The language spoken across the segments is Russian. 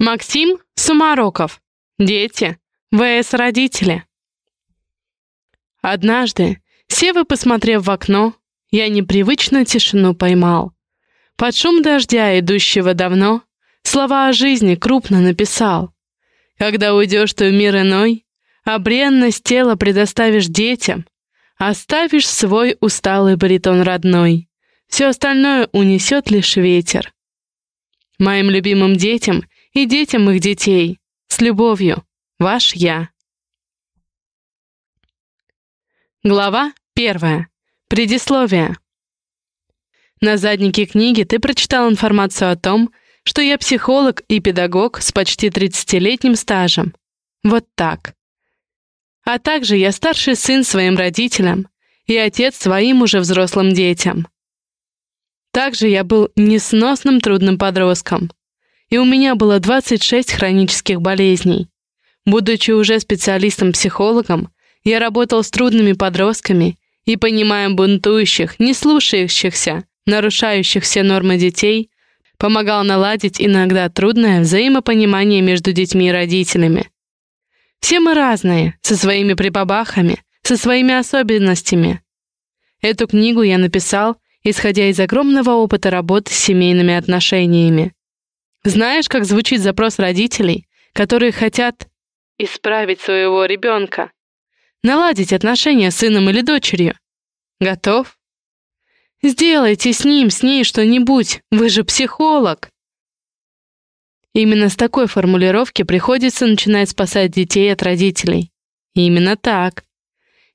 Максим Сумароков. Дети. ВС родители. Однажды, сев и посмотрев в окно, я непривычно тишину поймал. Под шум дождя, идущего давно, слова о жизни крупно написал. Когда уйдешь ты в мир иной, а тела предоставишь детям, оставишь свой усталый баритон родной. Все остальное унесет лишь ветер. Моим любимым детям и детям их детей. С любовью. Ваш я. Глава первая. Предисловие. На заднике книги ты прочитал информацию о том, что я психолог и педагог с почти 30-летним стажем. Вот так. А также я старший сын своим родителям и отец своим уже взрослым детям. Также я был несносным трудным подростком, и у меня было 26 хронических болезней. Будучи уже специалистом-психологом, я работал с трудными подростками и, понимая бунтующих, не слушающихся, нарушающих все нормы детей, помогал наладить иногда трудное взаимопонимание между детьми и родителями. Все мы разные, со своими припабахами, со своими особенностями. Эту книгу я написал, исходя из огромного опыта работы с семейными отношениями. Знаешь, как звучит запрос родителей, которые хотят исправить своего ребенка, наладить отношения с сыном или дочерью? Готов? Сделайте с ним, с ней что-нибудь, вы же психолог. Именно с такой формулировки приходится начинать спасать детей от родителей. Именно так.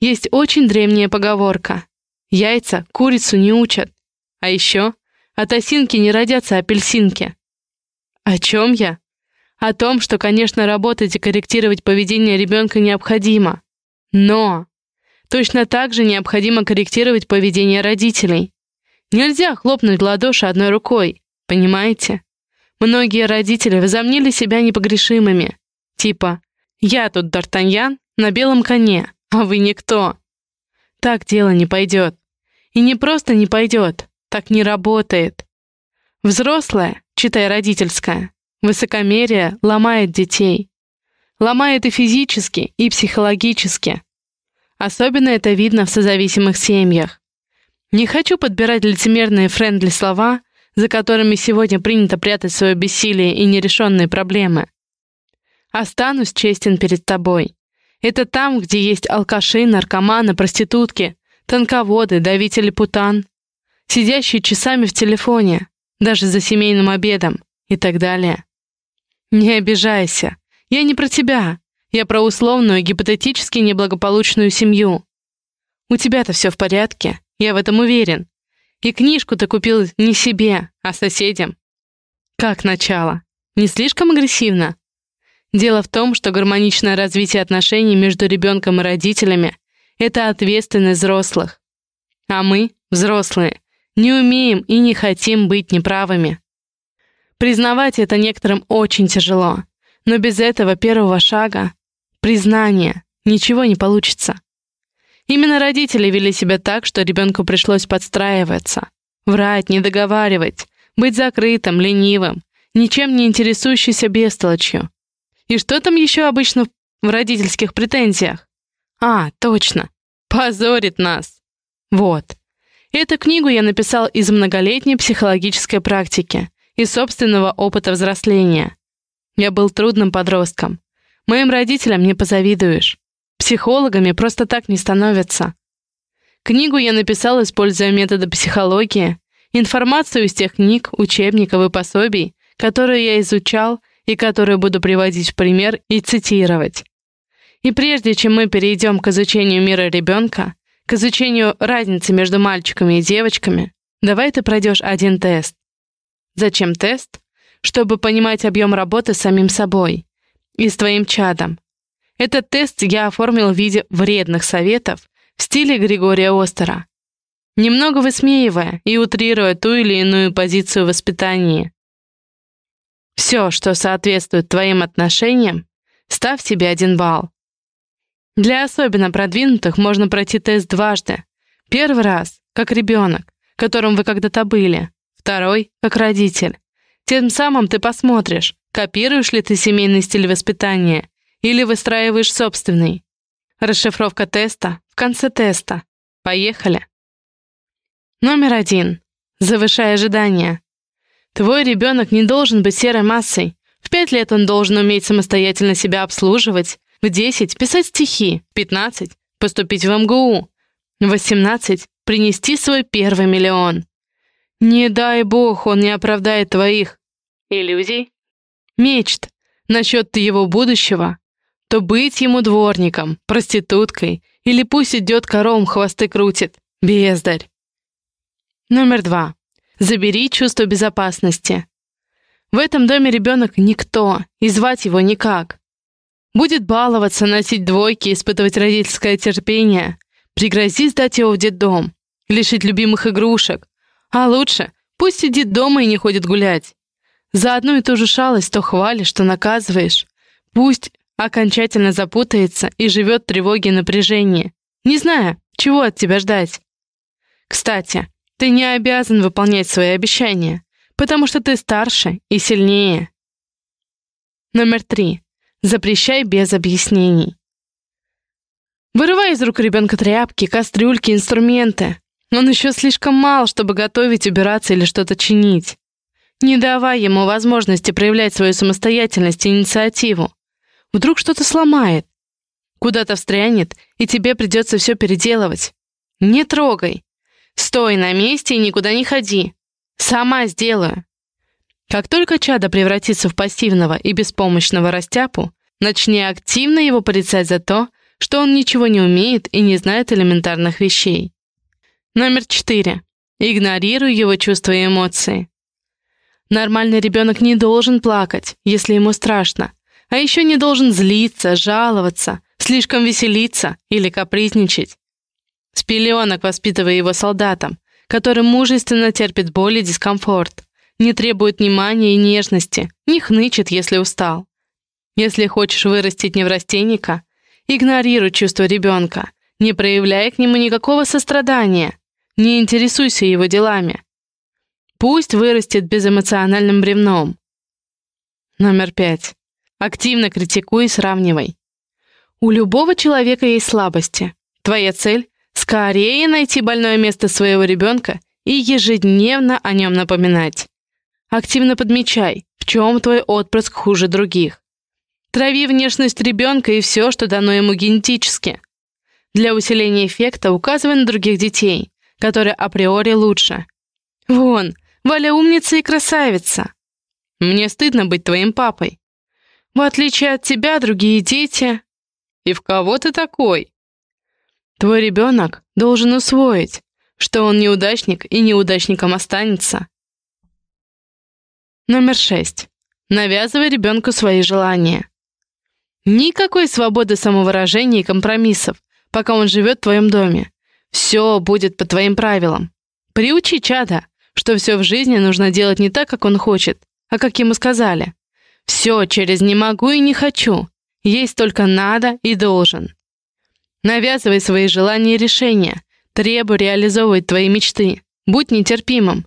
Есть очень древняя поговорка. Яйца курицу не учат. А еще от осинки не родятся апельсинки. О чем я? О том, что, конечно, работать и корректировать поведение ребенка необходимо. Но точно так же необходимо корректировать поведение родителей. Нельзя хлопнуть ладоши одной рукой, понимаете? Многие родители возомнили себя непогрешимыми. Типа «Я тут Д'Артаньян на белом коне, а вы никто». Так дело не пойдет. И не просто не пойдет, так не работает. Взрослая, читай родительская, высокомерие ломает детей. Ломает и физически, и психологически. Особенно это видно в созависимых семьях. Не хочу подбирать лицемерные френдли слова, за которыми сегодня принято прятать свое бессилие и нерешенные проблемы. Останусь честен перед тобой. Это там, где есть алкаши, наркоманы, проститутки, тонководы, давители путан, сидящие часами в телефоне, даже за семейным обедом и так далее. Не обижайся. Я не про тебя. Я про условную, гипотетически неблагополучную семью. У тебя-то все в порядке, я в этом уверен. И книжку ты купил не себе, а соседям. Как начало? Не слишком агрессивно? Дело в том, что гармоничное развитие отношений между ребенком и родителями — это ответственность взрослых. А мы, взрослые, не умеем и не хотим быть неправыми. Признавать это некоторым очень тяжело, но без этого первого шага — признания — ничего не получится. Именно родители вели себя так, что ребенку пришлось подстраиваться. Врать, не договаривать, быть закрытым, ленивым, ничем не интересующийся бестолочью. И что там еще обычно в родительских претензиях? А, точно, позорит нас. Вот. Эту книгу я написал из многолетней психологической практики и собственного опыта взросления. Я был трудным подростком. Моим родителям не позавидуешь. Психологами просто так не становятся. Книгу я написал, используя методы психологии, информацию из тех книг, учебников и пособий, которые я изучал и которые буду приводить в пример и цитировать. И прежде чем мы перейдем к изучению мира ребенка, к изучению разницы между мальчиками и девочками, давай ты пройдешь один тест. Зачем тест? Чтобы понимать объем работы с самим собой и с твоим чадом, этот тест я оформил в виде вредных советов в стиле Григория Остера, немного высмеивая и утрируя ту или иную позицию воспитания. Все, что соответствует твоим отношениям, ставь себе один балл. Для особенно продвинутых можно пройти тест дважды. Первый раз, как ребенок, которым вы когда-то были. Второй, как родитель. Тем самым ты посмотришь, Копируешь ли ты семейный стиль воспитания или выстраиваешь собственный? Расшифровка теста в конце теста. Поехали. Номер один. Завышай ожидания. Твой ребенок не должен быть серой массой. В пять лет он должен уметь самостоятельно себя обслуживать, в десять писать стихи, в пятнадцать поступить в МГУ, в восемнадцать принести свой первый миллион. Не дай бог он не оправдает твоих иллюзий, мечт насчет его будущего, то быть ему дворником, проституткой или пусть идет кором хвосты крутит, бездарь. Номер два. Забери чувство безопасности. В этом доме ребенок никто, и звать его никак. Будет баловаться, носить двойки, испытывать родительское терпение. Пригрози сдать его в детдом, лишить любимых игрушек. А лучше, пусть сидит дома и не ходит гулять. За одну и ту же шалость то хвалишь, то наказываешь. Пусть окончательно запутается и живет в тревоге и напряжении, не зная, чего от тебя ждать. Кстати, ты не обязан выполнять свои обещания, потому что ты старше и сильнее. Номер три. Запрещай без объяснений. Вырывай из рук ребенка тряпки, кастрюльки, инструменты. Он еще слишком мал, чтобы готовить, убираться или что-то чинить. Не давай ему возможности проявлять свою самостоятельность и инициативу. Вдруг что-то сломает. Куда-то встрянет, и тебе придется все переделывать. Не трогай. Стой на месте и никуда не ходи. Сама сделаю. Как только чадо превратится в пассивного и беспомощного растяпу, начни активно его порицать за то, что он ничего не умеет и не знает элементарных вещей. Номер четыре. Игнорируй его чувства и эмоции. Нормальный ребенок не должен плакать, если ему страшно, а еще не должен злиться, жаловаться, слишком веселиться или капризничать. С пеленок его солдатом, который мужественно терпит боль и дискомфорт, не требует внимания и нежности, не хнычет, если устал. Если хочешь вырастить неврастенника, игнорируй чувства ребенка, не проявляй к нему никакого сострадания, не интересуйся его делами. Пусть вырастет безэмоциональным бревном. Номер пять. Активно критикуй и сравнивай. У любого человека есть слабости. Твоя цель Скорее найти больное место своего ребенка и ежедневно о нем напоминать. Активно подмечай, в чем твой отпрыск хуже других. Трави внешность ребенка и все, что дано ему генетически. Для усиления эффекта указывай на других детей, которые априори лучше. Вон, Валя умница и красавица. Мне стыдно быть твоим папой. В отличие от тебя, другие дети... И в кого ты такой? Твой ребенок должен усвоить, что он неудачник и неудачником останется. Номер шесть. Навязывай ребенку свои желания. Никакой свободы самовыражения и компромиссов, пока он живет в твоем доме. Все будет по твоим правилам. Приучи чада, что все в жизни нужно делать не так, как он хочет, а как ему сказали. Все через «не могу» и «не хочу». Есть только «надо» и «должен». Навязывай свои желания и решения. Требуй реализовывать твои мечты. Будь нетерпимым.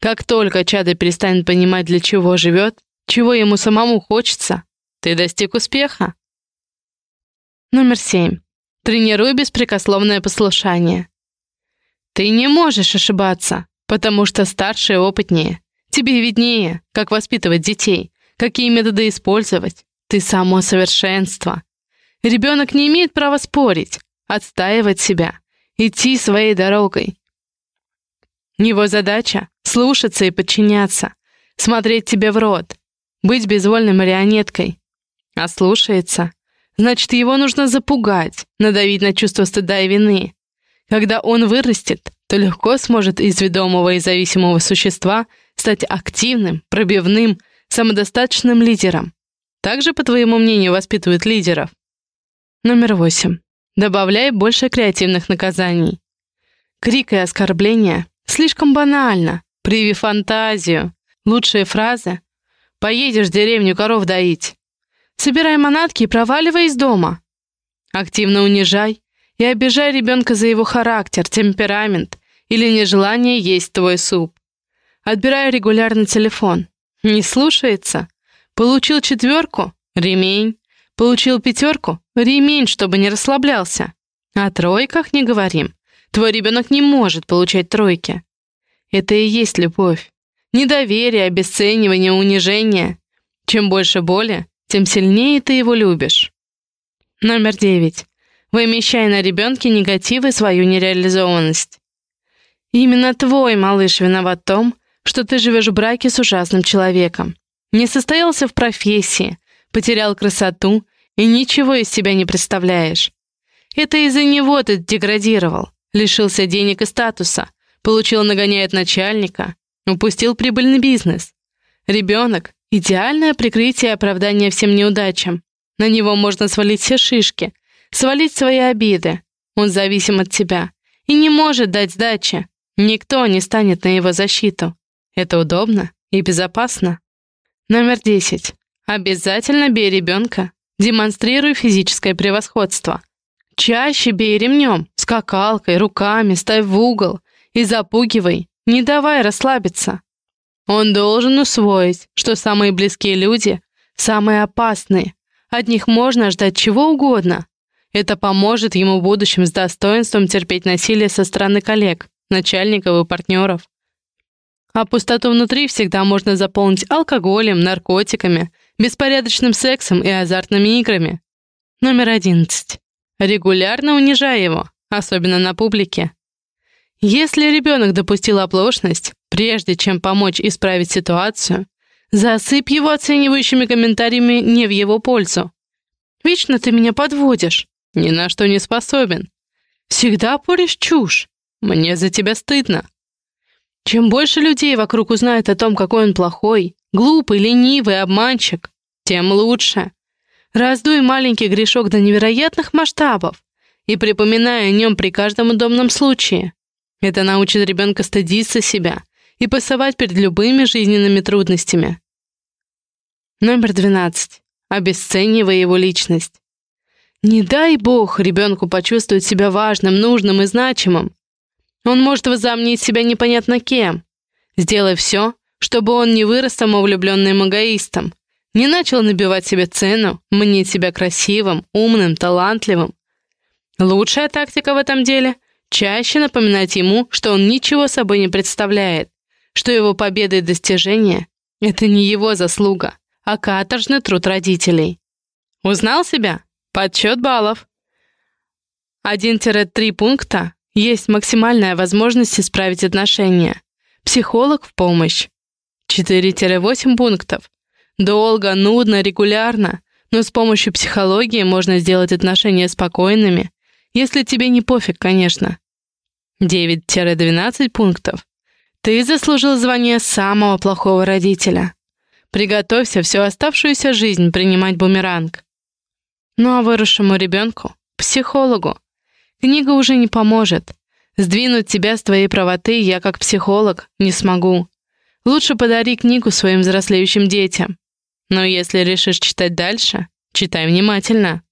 Как только чадо перестанет понимать, для чего живет, чего ему самому хочется, ты достиг успеха. Номер семь. Тренируй беспрекословное послушание. Ты не можешь ошибаться, потому что старше и опытнее. Тебе виднее, как воспитывать детей, какие методы использовать. Ты само совершенство. Ребенок не имеет права спорить, отстаивать себя, идти своей дорогой. Его задача — слушаться и подчиняться, смотреть тебе в рот, быть безвольной марионеткой. А слушается, значит, его нужно запугать, надавить на чувство стыда и вины. Когда он вырастет, то легко сможет из ведомого и зависимого существа стать активным, пробивным, самодостаточным лидером. Также, по твоему мнению, воспитывают лидеров. Номер восемь. Добавляй больше креативных наказаний. Крик и оскорбления слишком банально. Приви фантазию. Лучшие фразы. Поедешь в деревню коров доить. Собирай манатки и проваливай из дома. Активно унижай и обижай ребенка за его характер, темперамент или нежелание есть твой суп. Отбирай регулярно телефон. Не слушается? Получил четверку — ремень. Получил пятерку — ремень, чтобы не расслаблялся. О тройках не говорим. Твой ребенок не может получать тройки. Это и есть любовь. Недоверие, обесценивание, унижение. Чем больше боли, тем сильнее ты его любишь. Номер девять. Вымещай на ребенке негатив и свою нереализованность. Именно твой малыш виноват в том, что ты живешь в браке с ужасным человеком. Не состоялся в профессии, потерял красоту и ничего из себя не представляешь. Это из-за него ты деградировал, лишился денег и статуса, получил нагоняя от начальника, упустил прибыльный бизнес. Ребенок — идеальное прикрытие и оправдание всем неудачам. На него можно свалить все шишки, свалить свои обиды. Он зависим от тебя и не может дать сдачи. Никто не станет на его защиту. Это удобно и безопасно. Номер 10. Обязательно бей ребенка. Демонстрируй физическое превосходство. Чаще бей ремнем, скакалкой, руками, ставь в угол и запугивай, не давай расслабиться. Он должен усвоить, что самые близкие люди — самые опасные. От них можно ждать чего угодно. Это поможет ему в будущем с достоинством терпеть насилие со стороны коллег, начальников и партнеров. А пустоту внутри всегда можно заполнить алкоголем, наркотиками, беспорядочным сексом и азартными играми. Номер одиннадцать. Регулярно унижай его, особенно на публике. Если ребенок допустил оплошность, прежде чем помочь исправить ситуацию, засыпь его оценивающими комментариями не в его пользу. «Вечно ты меня подводишь. Ни на что не способен. Всегда поришь чушь. Мне за тебя стыдно». Чем больше людей вокруг узнают о том, какой он плохой, глупый, ленивый, обманщик, тем лучше. Раздуй маленький грешок до невероятных масштабов и припоминай о нем при каждом удобном случае. Это научит ребенка стыдиться себя и пасовать перед любыми жизненными трудностями. Номер 12. Обесценивая его личность. Не дай бог ребенку почувствовать себя важным, нужным и значимым. Он может возомнить себя непонятно кем. Сделай все, чтобы он не вырос самовлюбленным эгоистом, не начал набивать себе цену, мнить себя красивым, умным, талантливым. Лучшая тактика в этом деле — чаще напоминать ему, что он ничего собой не представляет, что его победы и достижения — это не его заслуга, а каторжный труд родителей. Узнал себя? Подсчет баллов. 1-3 пункта есть максимальная возможность исправить отношения. Психолог в помощь. 4-8 пунктов. Долго, нудно, регулярно, но с помощью психологии можно сделать отношения спокойными, если тебе не пофиг, конечно. 9-12 пунктов. Ты заслужил звание самого плохого родителя. Приготовься всю оставшуюся жизнь принимать бумеранг. Ну а выросшему ребенку, психологу, книга уже не поможет. Сдвинуть тебя с твоей правоты я, как психолог, не смогу. Лучше подари книгу своим взрослеющим детям. Но если решишь читать дальше, читай внимательно.